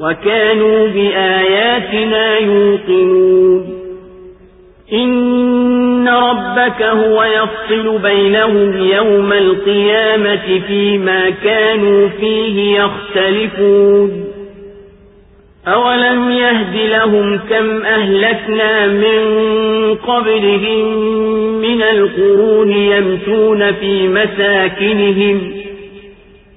وكانوا بآياتنا يوقنون. إن ربك هو يفصل بينهم يوم القيامة فيما كانوا فيه يختلفون. أولم يهد لهم كم أهلكنا من قبلهم من القرون يمتون في مساكنهم